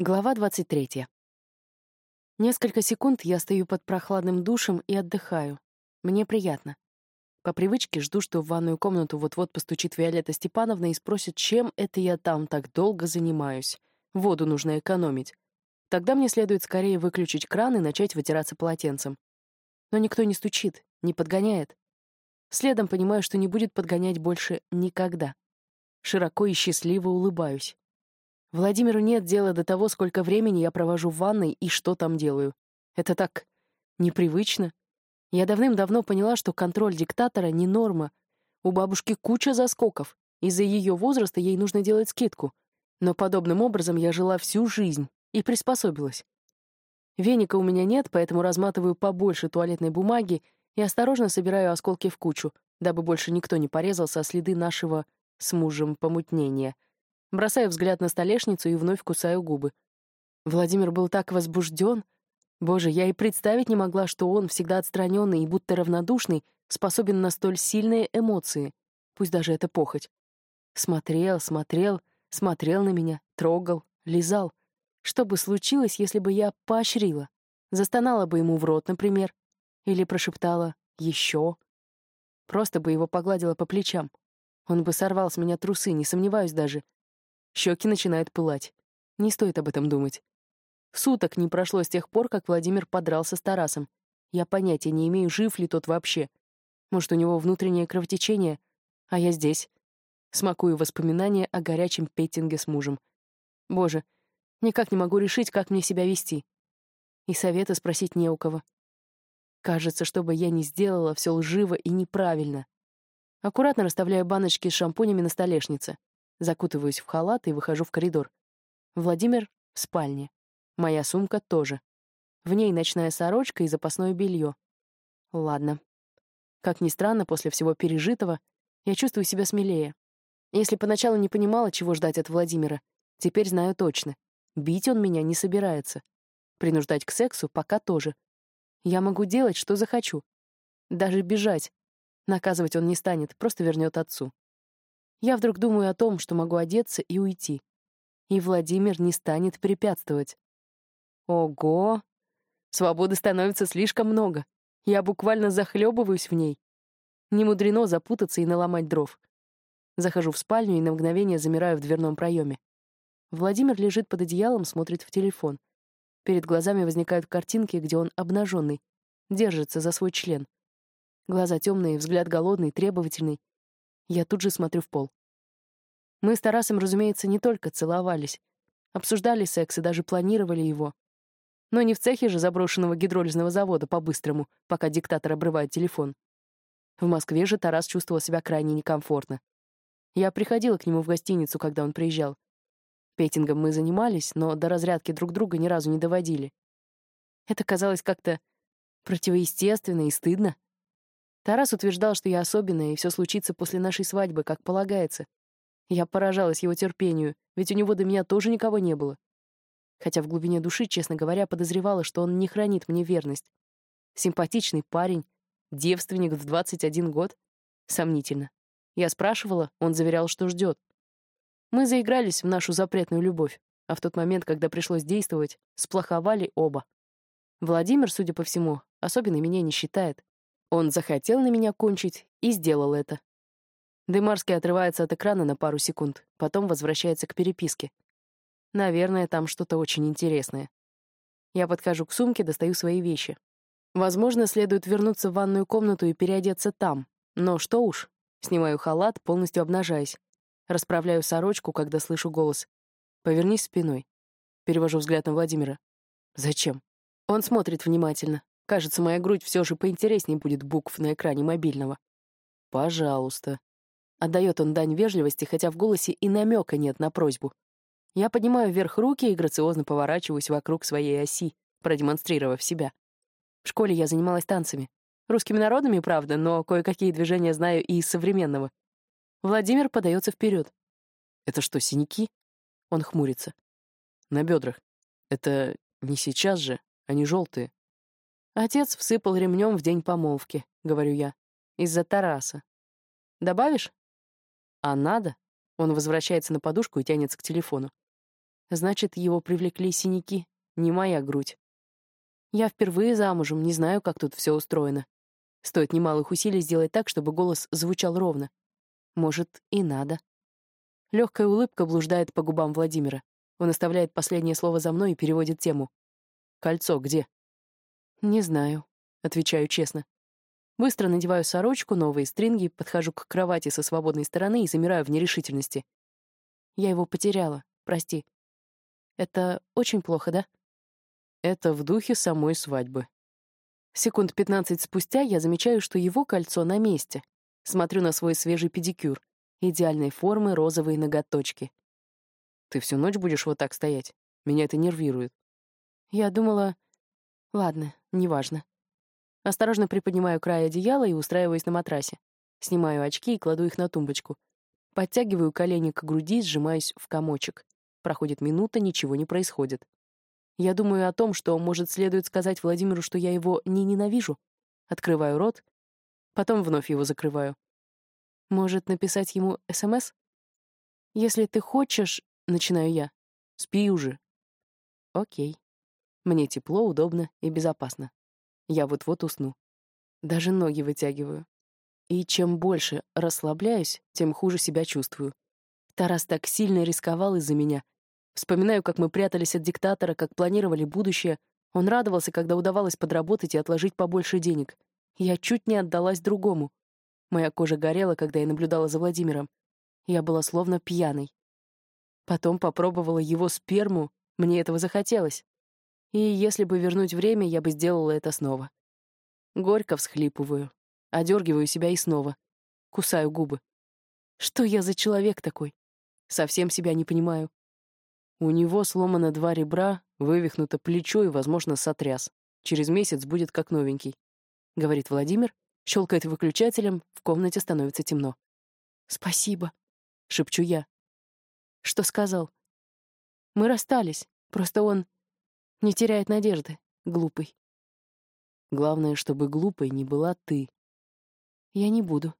Глава 23. Несколько секунд я стою под прохладным душем и отдыхаю. Мне приятно. По привычке жду, что в ванную комнату вот-вот постучит Виолетта Степановна и спросит, чем это я там так долго занимаюсь. Воду нужно экономить. Тогда мне следует скорее выключить кран и начать вытираться полотенцем. Но никто не стучит, не подгоняет. Следом понимаю, что не будет подгонять больше никогда. Широко и счастливо улыбаюсь. Владимиру нет дела до того, сколько времени я провожу в ванной и что там делаю. Это так непривычно. Я давным-давно поняла, что контроль диктатора не норма. У бабушки куча заскоков. Из-за ее возраста ей нужно делать скидку. Но подобным образом я жила всю жизнь и приспособилась. Веника у меня нет, поэтому разматываю побольше туалетной бумаги и осторожно собираю осколки в кучу, дабы больше никто не порезался о следы нашего с мужем помутнения — Бросаю взгляд на столешницу и вновь кусаю губы. Владимир был так возбужден. Боже, я и представить не могла, что он, всегда отстраненный и будто равнодушный, способен на столь сильные эмоции, пусть даже это похоть. Смотрел, смотрел, смотрел на меня, трогал, лизал. Что бы случилось, если бы я поощрила? Застонала бы ему в рот, например, или прошептала «еще». Просто бы его погладила по плечам. Он бы сорвал с меня трусы, не сомневаюсь даже, Щеки начинают пылать. Не стоит об этом думать. Суток не прошло с тех пор, как Владимир подрался с Тарасом. Я понятия не имею, жив ли тот вообще. Может, у него внутреннее кровотечение, а я здесь. Смакую воспоминания о горячем петтинге с мужем. Боже, никак не могу решить, как мне себя вести. И совета спросить не у кого. Кажется, что бы я ни сделала, все лживо и неправильно. Аккуратно расставляю баночки с шампунями на столешнице. Закутываюсь в халат и выхожу в коридор. Владимир в спальне. Моя сумка тоже. В ней ночная сорочка и запасное белье. Ладно. Как ни странно, после всего пережитого я чувствую себя смелее. Если поначалу не понимала, чего ждать от Владимира, теперь знаю точно. Бить он меня не собирается. Принуждать к сексу пока тоже. Я могу делать, что захочу. Даже бежать. Наказывать он не станет, просто вернет отцу. Я вдруг думаю о том, что могу одеться и уйти. И Владимир не станет препятствовать. Ого! Свободы становится слишком много. Я буквально захлебываюсь в ней. Не мудрено запутаться и наломать дров. Захожу в спальню и на мгновение замираю в дверном проеме. Владимир лежит под одеялом, смотрит в телефон. Перед глазами возникают картинки, где он обнаженный, держится за свой член. Глаза темные, взгляд голодный, требовательный. Я тут же смотрю в пол. Мы с Тарасом, разумеется, не только целовались. Обсуждали секс и даже планировали его. Но не в цехе же заброшенного гидролизного завода по-быстрому, пока диктатор обрывает телефон. В Москве же Тарас чувствовал себя крайне некомфортно. Я приходила к нему в гостиницу, когда он приезжал. Петингом мы занимались, но до разрядки друг друга ни разу не доводили. Это казалось как-то противоестественно и стыдно. Тарас утверждал, что я особенная, и все случится после нашей свадьбы, как полагается. Я поражалась его терпению, ведь у него до меня тоже никого не было. Хотя в глубине души, честно говоря, подозревала, что он не хранит мне верность. Симпатичный парень, девственник в 21 год. Сомнительно. Я спрашивала, он заверял, что ждет. Мы заигрались в нашу запретную любовь, а в тот момент, когда пришлось действовать, сплоховали оба. Владимир, судя по всему, особенно меня не считает. Он захотел на меня кончить и сделал это. Дымарский отрывается от экрана на пару секунд, потом возвращается к переписке. Наверное, там что-то очень интересное. Я подхожу к сумке, достаю свои вещи. Возможно, следует вернуться в ванную комнату и переодеться там. Но что уж. Снимаю халат, полностью обнажаясь. Расправляю сорочку, когда слышу голос. «Повернись спиной». Перевожу взгляд на Владимира. «Зачем?» Он смотрит внимательно. Кажется, моя грудь все же поинтереснее будет букв на экране мобильного. «Пожалуйста». Отдает он дань вежливости, хотя в голосе и намека нет на просьбу. Я поднимаю вверх руки и грациозно поворачиваюсь вокруг своей оси, продемонстрировав себя. В школе я занималась танцами. Русскими народами, правда, но кое-какие движения знаю и из современного. Владимир подается вперед. «Это что, синяки?» Он хмурится. «На бедрах. Это не сейчас же, они желтые. Отец всыпал ремнем в день помолвки, говорю я. Из-за Тараса. Добавишь? А надо? Он возвращается на подушку и тянется к телефону. Значит, его привлекли синяки, не моя грудь. Я впервые замужем, не знаю, как тут все устроено. Стоит немалых усилий сделать так, чтобы голос звучал ровно. Может, и надо. Легкая улыбка блуждает по губам Владимира. Он оставляет последнее слово за мной и переводит тему. «Кольцо где?» «Не знаю», — отвечаю честно. Быстро надеваю сорочку, новые стринги, подхожу к кровати со свободной стороны и замираю в нерешительности. Я его потеряла, прости. Это очень плохо, да? Это в духе самой свадьбы. Секунд пятнадцать спустя я замечаю, что его кольцо на месте. Смотрю на свой свежий педикюр. Идеальной формы розовые ноготочки. Ты всю ночь будешь вот так стоять? Меня это нервирует. Я думала... Ладно, неважно. Осторожно приподнимаю край одеяла и устраиваюсь на матрасе. Снимаю очки и кладу их на тумбочку. Подтягиваю колени к груди, сжимаюсь в комочек. Проходит минута, ничего не происходит. Я думаю о том, что, может, следует сказать Владимиру, что я его не ненавижу. Открываю рот, потом вновь его закрываю. Может, написать ему СМС? Если ты хочешь, начинаю я. Спи уже. Окей. Мне тепло, удобно и безопасно. Я вот-вот усну. Даже ноги вытягиваю. И чем больше расслабляюсь, тем хуже себя чувствую. Тарас так сильно рисковал из-за меня. Вспоминаю, как мы прятались от диктатора, как планировали будущее. Он радовался, когда удавалось подработать и отложить побольше денег. Я чуть не отдалась другому. Моя кожа горела, когда я наблюдала за Владимиром. Я была словно пьяной. Потом попробовала его сперму, мне этого захотелось. И если бы вернуть время, я бы сделала это снова. Горько всхлипываю, одергиваю себя и снова. Кусаю губы. Что я за человек такой? Совсем себя не понимаю. У него сломано два ребра, вывихнуто плечо и, возможно, сотряс. Через месяц будет как новенький. Говорит Владимир, щелкает выключателем, в комнате становится темно. «Спасибо», — шепчу я. «Что сказал?» «Мы расстались, просто он...» Не теряет надежды. Глупый. Главное, чтобы глупой не была ты. Я не буду.